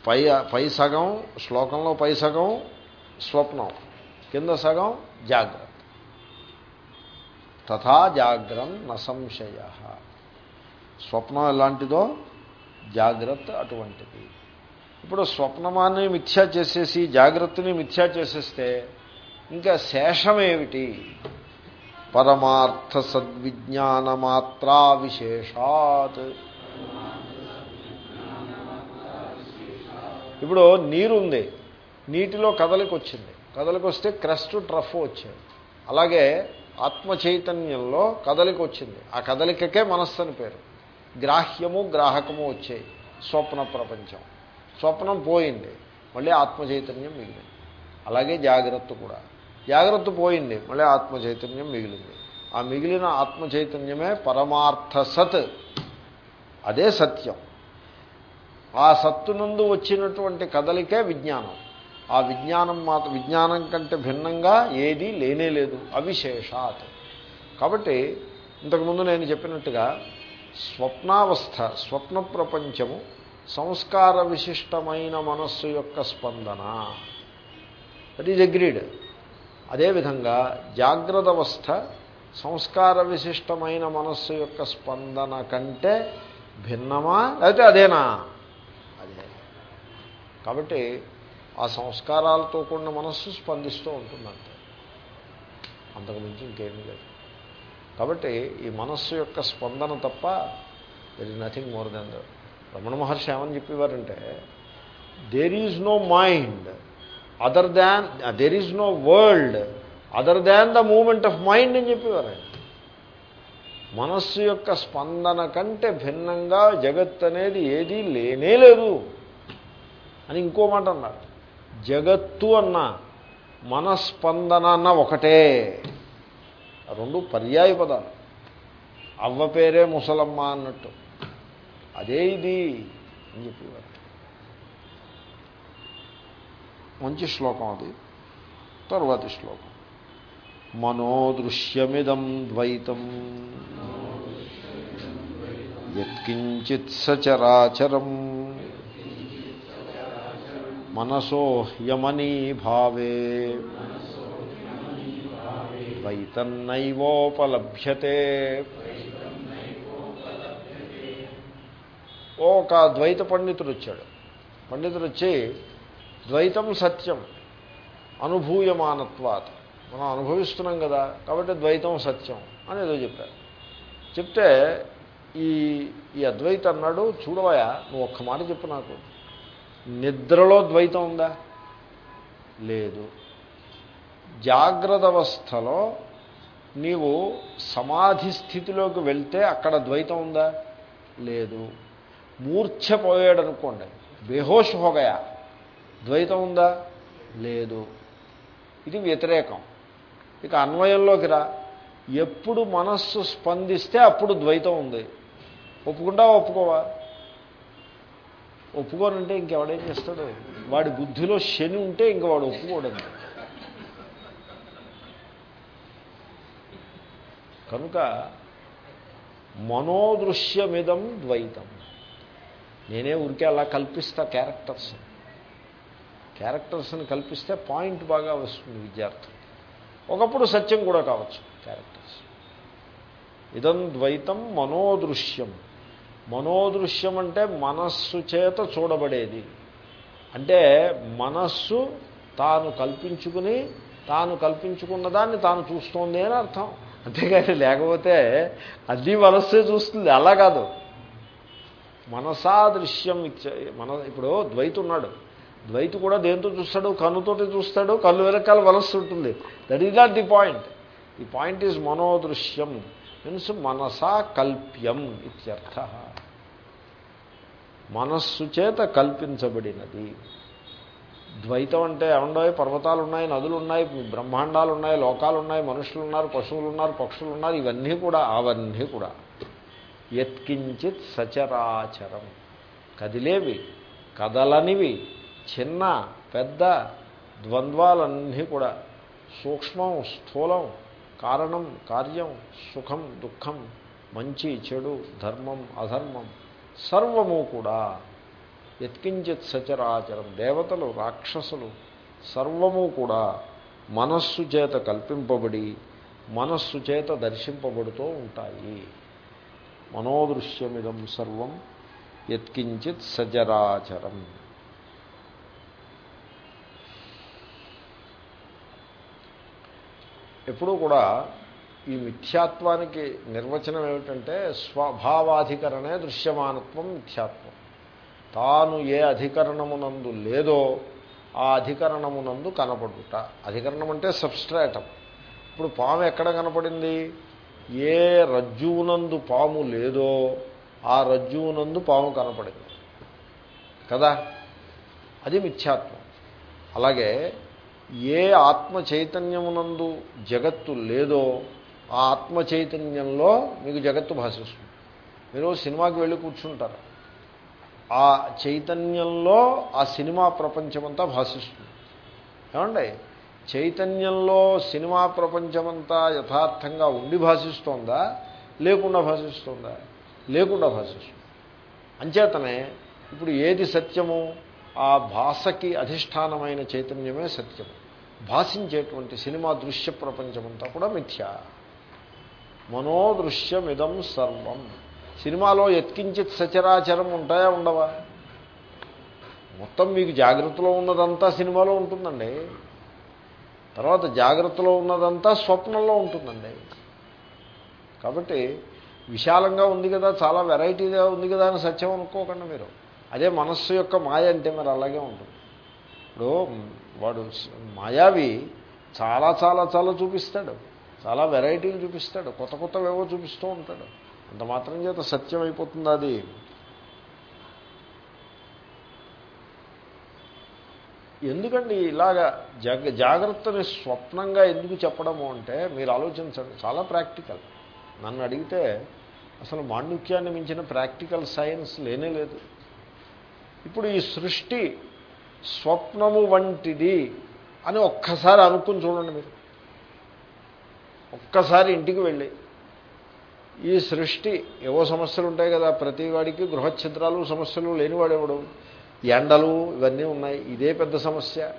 పై పై సగం శ్లోకంలో పై సగం స్వప్నం కింద సగం జాగ్రత్త తథా జాగ్రం నసంశయ స్వప్నం ఎలాంటిదో జాగ్రత్త అటువంటిది ఇప్పుడు స్వప్నమాన్ని మిథ్యా చేసేసి జాగ్రత్తని మిథ్యా చేసేస్తే ఇంకా శేషం ఏమిటి పరమార్థ సద్విజ్ఞానమాత్రా విశేషాత్ ఇప్పుడు నీరుంది నీటిలో కదలికి వచ్చింది కదలికి వస్తే క్రస్ట్ ట్రఫ్ వచ్చాయి అలాగే ఆత్మ చైతన్యంలో కదలిక వచ్చింది ఆ కదలికకే మనస్సు అని పేరు. గ్రాహ్యము గ్రాహకము వచ్చాయి. స్వప్న ప్రపంచం. స్వప్నం పోయింది. మళ్ళీ ఆత్మ చైతన్యం మిగిలింది. అలాగే జాగ్రత్త కూడా. జాగ్రత్త పోయింది. మళ్ళీ ఆత్మ చైతన్యం మిగిలింది. ఆ మిగిలిన ఆత్మ చైతన్యమే పరమార్థ సత్ అదే సత్యం. ఆ సత్తునందు వచ్చినటువంటి కదలికే విజ్ఞానం. ఆ విజ్ఞానం మాత్రం విజ్ఞానం కంటే భిన్నంగా ఏదీ లేనే లేదు. అవిశేషాత్. కాబట్టి ఇంతకుముందు నేను చెప్పినట్టుగా స్వప్నావస్థ స్వప్న ప్రపంచము సంస్కార విశిష్టమైన మనస్సు యొక్క స్పందన. దట్ ఈజ్ అగ్రీడ్ అదేవిధంగా జాగ్రత్త అవస్థ సంస్కార విశిష్టమైన మనస్సు యొక్క స్పందన కంటే భిన్నమా? లేకపోతే అదేనా? అదే. కాబట్టి ఆ సంస్కారాలతో కూడిన మనస్సు స్పందిస్తూ ఉంటుందంటే. అంతకుమించి ఇంకేమీ లేదు. కాబట్టి ఈ మనస్సు యొక్క స్పందన తప్ప there is nothing more than the Ramana Maharshi ఏమని చెప్పేవారంటే there is no mind other than there is no world other than the moment of mind అని చెప్పేవారు ఆయన. మనస్సు యొక్క స్పందన కంటే భిన్నంగా జగత్ అనేది ఏదీ లేనే లేదు అని ఇంకో మాట అన్నారు జగత్తు అన్న మనస్పందన అన్న ఒకటే. రెండు పర్యాయ పదాలు. అవ్వ పేరే ముసలమ్మ అన్నట్టు. అదే ఇది అని చెప్పేవారు. మంచి శ్లోకం అది. తర్వాతి శ్లోకం. మనోదృశ్యమిదం ద్వైతం. యత్కించిత్ సచరాచరం. మనసో హ్యమనీ భావే. ద్వైతన్నైవోపలభ్యతే. ఒక ద్వైత పండితుడు వచ్చాడు పండితుడు వచ్చి ద్వైతం సత్యం. అనుభూయమానత్వాత్. మనం అనుభవిస్తున్నాం కదా కాబట్టి ద్వైతం సత్యం అని ఏదో చెప్పారు. చెప్తే ఈ ఈ అద్వైత అన్నాడు చూడవయా నువ్వు ఒక్క మాట చెప్పు నాకు. నిద్రలో ద్వైతం ఉందా? లేదు. జాగ్రత్త అవస్థలో నీవు సమాధి స్థితిలోకి వెళ్తే అక్కడ ద్వైతం ఉందా? లేదు. మూర్ఛపోయాడు అనుకోండి బేహోష్ హోగయా. ద్వైతం ఉందా? లేదు. ఇది వ్యతిరేకం. ఇక అన్వయంలోకి రా. ఎప్పుడు మనస్సు స్పందిస్తే అప్పుడు ద్వైతం ఉంది. ఒప్పుకుంటా ఒప్పుకోవా? ఒప్పుకోనంటే ఇంకెవడేం చేస్తాడు? వాడి బుద్ధిలో శని ఉంటే ఇంక వాడు ఒప్పుకోడండి కనుక మనోదృశ్యమిదం ద్వైతం. నేనే ఊరికే అలా కల్పిస్తా క్యారెక్టర్స్. క్యారెక్టర్స్ని కల్పిస్తే పాయింట్ బాగా వస్తుంది విద్యార్థి ఒకప్పుడు సత్యం కూడా కావచ్చు క్యారెక్టర్స్. ఇదం ద్వైతం మనోదృశ్యం. మనోదృశ్యం అంటే మనస్సు చేత చూడబడేది. అంటే మనస్సు తాను కల్పించుకుని తాను కల్పించుకున్న దాన్ని తాను చూస్తోంది అని అర్థం. అంతేగాని లేకపోతే అది మనస్సే చూస్తుంది. అలా కాదు. మనసాదృశ్యం ఇచ్చే మన ఇప్పుడు ద్వైతున్నాడు. ద్వైతి కూడా దేంతో చూస్తాడు కన్నుతోటి చూస్తాడు కళ్ళు వెనకాల మనస్సు ఉంటుంది. That is not the point the point is మనోదృశ్యం means మనసా కల్ప్యం ఇత్యర్థ. మనస్సు చేత కల్పించబడినది. ద్వైతం అంటే ఏమండోయి పర్వతాలు ఉన్నాయి నదులు ఉన్నాయి బ్రహ్మాండాలు ఉన్నాయి లోకాలు ఉన్నాయి మనుషులు ఉన్నారు పశువులు ఉన్నారు పక్షులు ఉన్నారు ఇవన్నీ కూడా అవన్నీ కూడా. యత్కించిత్ సచరాచరం. కదిలేవి కదలనివి చిన్న పెద్ద ద్వంద్వాలన్నీ కూడా సూక్ష్మం స్థూలం కారణం కార్యం సుఖం దుఃఖం మంచి చెడు ధర్మం అధర్మం సర్వము కూడా ఎత్కించిత్ సచరాచరం దేవతలు రాక్షసులు సర్వము కూడా మనస్సు చేత కల్పింపబడి మనస్సు చేత దర్శింపబడుతూ ఉంటాయి. మనోదృశ్యమిదం సర్వం ఎత్కించిత్ సజరాచరం ఎప్పుడూ కూడా ఈ మిథ్యాత్వానికి నిర్వచనం ఏమిటంటే స్వభావాధికరణే దృశ్యమానత్వం మిథ్యాత్వం. తాను ఏ అధికరణమునందు లేదో ఆ అధికరణమునందు కనపడుట. అధికరణం అంటే సబ్స్ట్రాటం. ఇప్పుడు పాము ఎక్కడ కనపడింది? ఏ రజ్జువునందు పాము లేదో ఆ రజ్జువునందు పాము కనపడింది. కదా? అది మిథ్యాత్వం. అలాగే ఏ ఆత్మ చైతన్యమునందు జగత్తు లేదో ఆ ఆత్మ చైతన్యంలో మీకు జగత్తు భాషిస్తుంది. మీరు సినిమాకి వెళ్ళి కూర్చుంటారు. ఆ చైతన్యంలో ఆ సినిమా ప్రపంచమంతా భాషిస్తుంది. ఏమండి? చైతన్యంలో సినిమా ప్రపంచమంతా యథార్థంగా ఉండి భాషిస్తోందా? లేకుండా భాషిస్తోందా? లేకుండా భాషిస్తుంది. అంచేతనే ఇప్పుడు ఏది సత్యము? ఆ భాషకి అధిష్టానమైన చైతన్యమే సత్యం. భాషించేటువంటి సినిమా దృశ్య ప్రపంచమంతా కూడా మిథ్య. మనోదృశ్యమిదం సర్వం. సినిమాలో ఎత్కించిత్ సచరాచరం ఉంటాయా ఉండవా? మొత్తం మీకు జాగ్రత్తలో ఉన్నదంతా సినిమాలో ఉంటుందండి. తర్వాత జాగ్రత్తలో ఉన్నదంతా స్వప్నంలో ఉంటుందండి. కాబట్టి విశాలంగా ఉంది కదా చాలా వెరైటీగా ఉంది కదా అని సత్యం అనుకోకండి మీరు. అదే మనస్సు యొక్క మాయ అంటే మరి అలాగే ఉంటుంది. ఇప్పుడు వాడు మాయావి చాలా చాలా చాలా చూపిస్తాడు. చాలా వెరైటీలు చూపిస్తాడు. కొత్త కొత్తవేవో చూపిస్తూ ఉంటాడు. అంత మాత్రం చేత సత్యం అయిపోతుంది అది? ఎందుకండి ఇలాగా జగ జాగ్రత్తని స్వప్నంగా ఎందుకు చెప్పడము అంటే మీరు ఆలోచించండి. చాలా ప్రాక్టికల్. నన్ను అడిగితే అసలు మాండుక్యాన్ని మించిన ప్రాక్టికల్ సైన్స్ లేనే లేదు. ఇప్పుడు ఈ సృష్టి స్వప్నము వంటిది అని ఒక్కసారి అనుకుని చూడండి మీరు. ఒక్కసారి ఇంటికి వెళ్ళి. ఈ సృష్టి ఏవో సమస్యలు ఉంటాయి కదా ప్రతి వాడికి గృహఛిద్రాలు సమస్యలు లేనివాడేవాడు? ఎండలు ఇవన్నీ ఉన్నాయి ఇదే పెద్ద సమస్య.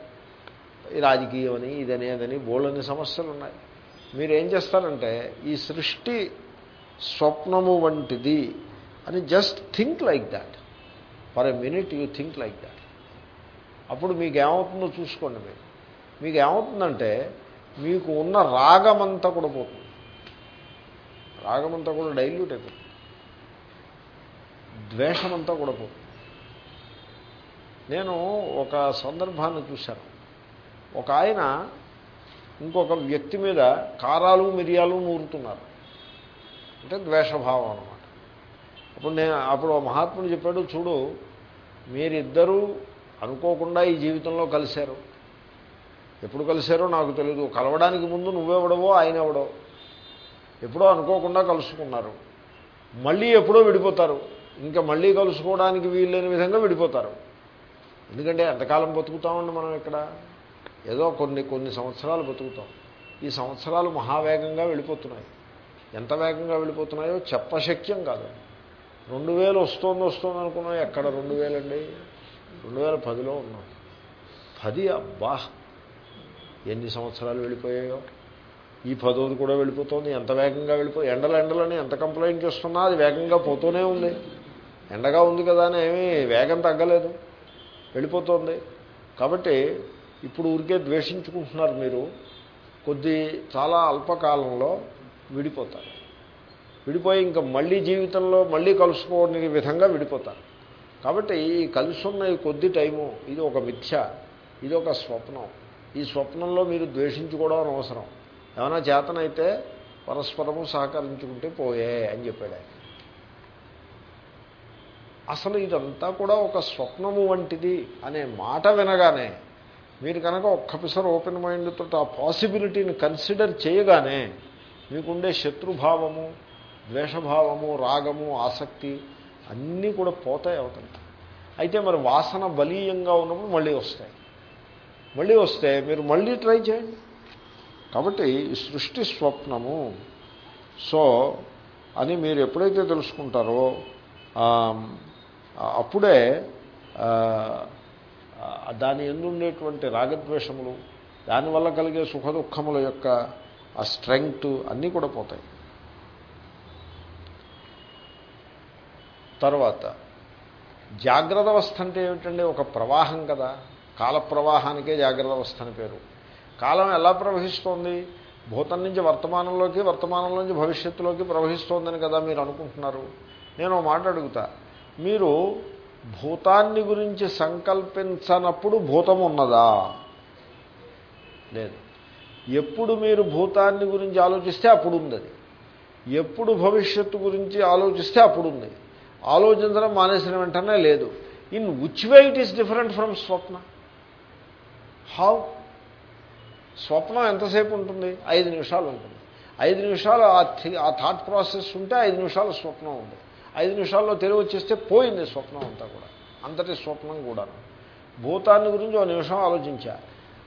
రాజకీయం అని ఇదని అదని బోళ్ళని సమస్యలు ఉన్నాయి. మీరు ఏం చేస్తారంటే ఈ సృష్టి స్వప్నము వంటిది అని just think like that for a minute you think like that. అప్పుడు మీకు ఏమవుతుందో చూసుకోండి మీరు. మీకు ఏమవుతుందంటే మీకు ఉన్న రాగమంతా కూడా పోతుంది. రాగమంతా కూడా డైల్యూట్ అయిపోతుంది. ద్వేషమంతా కూడా పోతుంది. నేను ఒక సందర్భాన్ని చూశాను. ఒక ఆయన ఇంకొక వ్యక్తి మీద కారాలు మిరియాలు నూరుతున్నారు. అంటే ద్వేషభావం అనమాట అప్పుడు నేను అప్పుడు మహాత్ముడు చెప్పాడు చూడు మీరిద్దరూ అనుకోకుండా ఈ జీవితంలో కలిశారు. ఎప్పుడు కలిశారో నాకు తెలియదు కలవడానికి ముందు నువ్వెవడవో ఆయన ఎవడో ఎప్పుడో అనుకోకుండా కలుసుకున్నారు. మళ్ళీ ఎప్పుడో విడిపోతారు. ఇంకా మళ్ళీ కలుసుకోవడానికి వీల్లేని విధంగా విడిపోతారు. ఎందుకంటే ఎంతకాలం బతుకుతామండి మనం ఇక్కడ? ఏదో కొన్ని కొన్ని సంవత్సరాలు బతుకుతాం. ఈ సంవత్సరాలు మహావేగంగా వెళ్ళిపోతున్నాయి. ఎంత వేగంగా వెళ్ళిపోతున్నాయో చెప్పశక్యం కాదు. రెండు వేలు వస్తుంది వస్తుంది అనుకున్నాం. ఎక్కడ రెండు వేలండి? రెండు వేల పదిలో ఉన్నాం. పది అబ్బా! ఎన్ని సంవత్సరాలు వెళ్ళిపోయాయో. ఈ పదోది కూడా వెళ్ళిపోతుంది. ఎంత వేగంగా వెళ్ళిపో ఎండలు ఎండలని ఎంత కంప్లైంట్ చేస్తున్నా అది వేగంగా పోతూనే ఉంది. ఎండగా ఉంది కదా అని ఏమీ వేగం తగ్గలేదు. వెళ్ళిపోతుంది. కాబట్టి ఇప్పుడు ఊరికే ద్వేషించుకుంటున్నారు మీరు. కొద్ది చాలా అల్పకాలంలో విడిపోతారు. విడిపోయి ఇంకా మళ్ళీ జీవితంలో మళ్ళీ కలుసుకోని విధంగా విడిపోతారు. కాబట్టి ఈ కలుసున్న ఈ కొద్ది టైము ఇది ఒక మిథ్య ఇది ఒక స్వప్నం. ఈ స్వప్నంలో మీరు ద్వేషించుకోవడం అనవసరం. ఏమైనా చేతనైతే పరస్పరము సహకరించుకుంటే పోయే అని చెప్పాడు అసలు ఇదంతా కూడా ఒక స్వప్నము వంటిది అనే మాట వినగానే మీరు కనుక ఒక్కపిసారి ఓపెన్ మైండ్తో ఆ పాసిబిలిటీని కన్సిడర్ చేయగానే మీకుండే శత్రుభావము ద్వేషభావము రాగము ఆసక్తి అన్నీ కూడా పోతాయి అవుతుంది అయితే మరి వాసన బలీయంగా ఉన్నప్పుడు మళ్ళీ వస్తాయి. మళ్ళీ వస్తే మీరు మళ్ళీ ట్రై చేయండి. కాబట్టి సృష్టి స్వప్నము సో అని మీరు ఎప్పుడైతే తెలుసుకుంటారో అప్పుడే దాని ఎందుండేటువంటి రాగద్వేషములు దానివల్ల కలిగే సుఖ దుఃఖముల యొక్క ఆ స్ట్రెంగ్త్ అన్నీ కూడా పోతాయి. తర్వాత జాగ్రత్త అవస్థ అంటే ఏమిటండి? ఒక ప్రవాహం కదా. కాల ప్రవాహానికే జాగ్రత్త అవస్థ అని పేరు. కాలం ఎలా ప్రవహిస్తోంది? భూతం నుంచి వర్తమానంలోకి వర్తమానంలో నుంచి భవిష్యత్తులోకి ప్రవహిస్తోందని కదా మీరు అనుకుంటున్నారు. నేను మాట అడుగుతా. మీరు భూతాన్ని గురించి సంకల్పించనప్పుడు భూతం ఉన్నదా? లేదు. ఎప్పుడు మీరు భూతాన్ని గురించి ఆలోచిస్తే అప్పుడు ఉంది ఎప్పుడు భవిష్యత్తు గురించి ఆలోచిస్తే అప్పుడు ఉంది. ఆలోచించడం మానేసిన వెంటనే లేదు. In which way it is different from Swapna? How స్వప్నం ఎంతసేపు ఉంటుంది? ఐదు నిమిషాలు ఉంటుంది. ఐదు నిమిషాలు ఆ థాట్ ప్రాసెస్ ఉంటే ఐదు నిమిషాలు స్వప్నం ఉంది. ఐదు నిమిషాల్లో తెలివి వచ్చేస్తే పోయింది స్వప్నం అంతా కూడా. అంతటి స్వప్నం కూడా భూతాన్ని గురించి ఒక నిమిషం ఆలోచించా.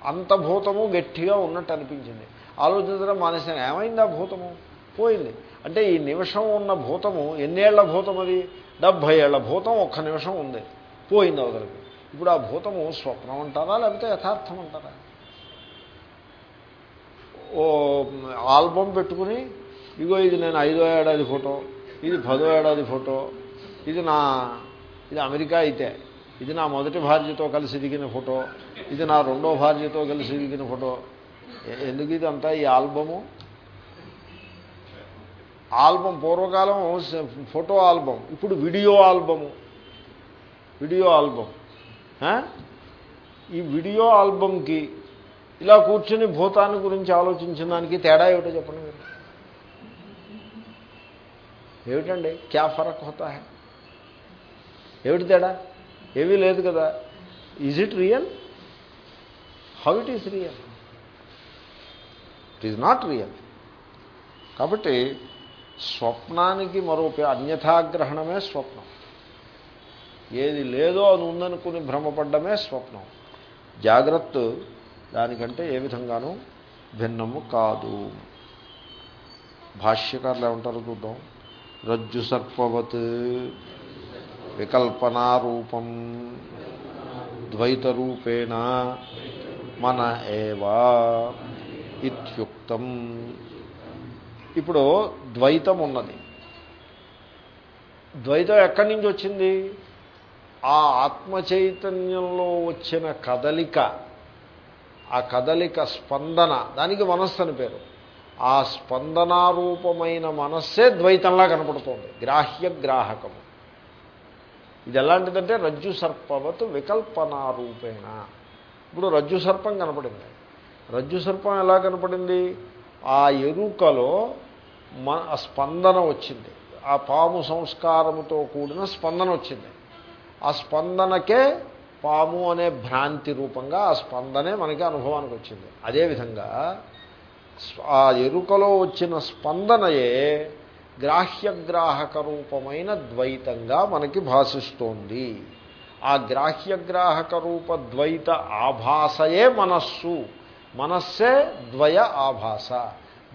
అంత భూతము గట్టిగా ఉన్నట్టు అనిపించింది. ఆలోచించడం మానేసిన ఏమైంది ఆ భూతము? పోయింది. అంటే ఈ నిమిషం ఉన్న భూతము ఎన్నేళ్ళ భూతం అది డెబ్భై ఏళ్ళ భూతం ఒక్క నిమిషం ఉంది. పోయింది అవతలకి. ఇప్పుడు ఆ భూతము స్వప్నం అంటారా లేకపోతే యథార్థం అంటారా? ఓ ఆల్బమ్ పెట్టుకుని ఇగో ఇది నేను ఐదో ఏడాది ఫోటో ఇది పదో ఏడాది ఫోటో ఇది నా ఇది అమెరికా అయితే ఇది నా మొదటి భార్యతో కలిసి దిగిన ఫోటో ఇది నా రెండో భార్యతో కలిసి దిగిన ఫోటో. ఎందుకు ఇది అంతా ఈ ఆల్బము? ఆల్బమ్ పూర్వకాలం ఫోటో ఆల్బమ్ ఇప్పుడు వీడియో ఆల్బము. వీడియో ఆల్బమ్ ఈ వీడియో ఆల్బమ్కి ఇలా కూర్చొని భూతాన్ని గురించి ఆలోచించిన దానికి తేడా ఏమిటో చెప్పండి మీరు. ఏమిటండి? క్యా ఫరక్ హోతా హే? ఏమిటి తేడా? ఏమీ లేదు కదా. Is it real how it is real it is not real కాబట్టి స్వప్నానికి మరో అన్యథాగ్రహణమే స్వప్నం. ఏది లేదో అది ఉందనుకుని భ్రమపడ్డమే స్వప్నం. జాగ్రత్త దానికంటే ఏ విధంగానూ భిన్నము కాదు. భాష్యకారులు ఏమంటారు చూద్దాం. రజ్జు సర్పవత్ వికల్పనారూపం ద్వైతరూపేణ మన ఏవా ఇత్యుక్తం. ఇప్పుడు ద్వైతం ఉన్నది. ద్వైతం ఎక్కడి నుంచి వచ్చింది? ఆ ఆత్మ చైతన్యంలో వచ్చిన కదలిక ఆ కదలిక స్పందన దానికి మనస్సు అని పేరు. ఆ స్పందనారూపమైన మనస్సే ద్వైతంలా కనపడుతోంది. గ్రాహ్య గ్రాహకము ఇది ఎలాంటిదంటే రజ్జు సర్పవత్ వికల్పనారూపేణ. ఇప్పుడు రజ్జు సర్పం కనపడింది. రజ్జు సర్పం ఎలా కనపడింది? ఆ ఎరుకలో స్పందన వచ్చింది. ఆ పాము సంస్కారముతో కూడిన స్పందన వచ్చింది. ఆ స్పందనకే పాము అనే భ్రాంతి రూపంగా ఆ స్పందనే మనకి అనుభవానికి వచ్చింది. అదేవిధంగా ఆ ఎరుకలో వచ్చిన స్పందనయే గ్రాహ్యగ్రాహక రూపమైన ద్వైతంగా మనకి భాషిస్తోంది. ఆ గ్రాహ్యగ్రాహక రూప ద్వైత ఆభాసయే మనస్సు. మనస్సే ద్వయ ఆభాస.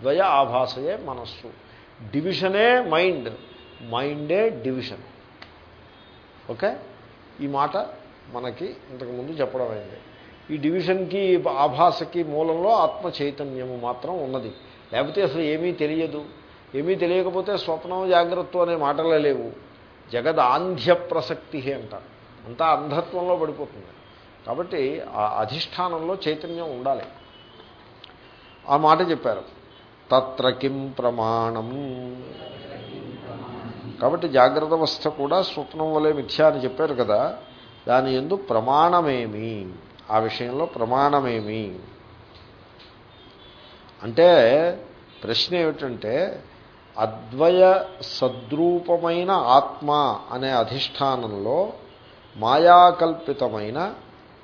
ద్వయ ఆభాసయే మనస్సు. డివిజనే మైండ్. మైండే డివిజన్ ఓకే? ఈ మాట మనకి ఇంతకుముందు చెప్పడం అయింది. ఈ డివిజన్కి ఆభాసకి మూలంలో ఆత్మ చైతన్యము మాత్రం ఉన్నది. లేకపోతే అసలు ఏమీ తెలియదు. ఏమీ తెలియకపోతే స్వప్నం జాగ్రత్త అనే మాటలే లేవు. జగద్ ఆంధ్య ప్రసక్తి అంటారు అంతా అంధత్వంలో పడిపోతుంది. కాబట్టి ఆ అధిష్టానంలో చైతన్యం ఉండాలి. ఆ మాట చెప్పారు. తత్ర కిం ప్రమాణం. కాబట్టి జాగ్రత్త అవస్థ కూడా స్వప్నం వలె మిథ్యా అని చెప్పారు కదా. దాని ఎందు ప్రమాణమేమి? ఆ విషయంలో ప్రమాణమేమి? అంటే ప్రశ్న ఏమిటంటే అద్వయ సద్రూపమైన ఆత్మ అనే అధిష్టానంలో మాయాకల్పితమైన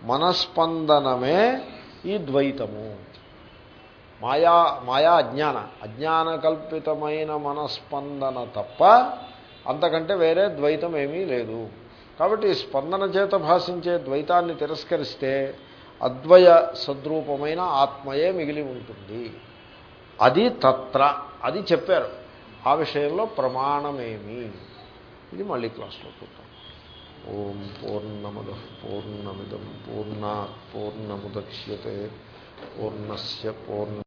మనస్పందనమే ఈ ద్వైతము. మాయా మాయా అజ్ఞాన. అజ్ఞాన కల్పితమైన మనస్పందన తప్ప అంతకంటే వేరే ద్వైతం ఏమీ లేదు. కాబట్టి స్పందన చేత భాషించే ద్వైతాన్ని తిరస్కరిస్తే అద్వయ సద్రూపమైన ఆత్మయే మిగిలి ఉంటుంది. అది తత్ర. అది చెప్పారు. ఆ విషయంలో ప్రమాణమేమి. ఇది మళ్ళీ క్లాస్లో చూద్దాం. ఓం పూర్ణమద పూర్ణమిదం పూర్ణా పూర్ణముద్యతే. పూర్ణస్ పూర్ణ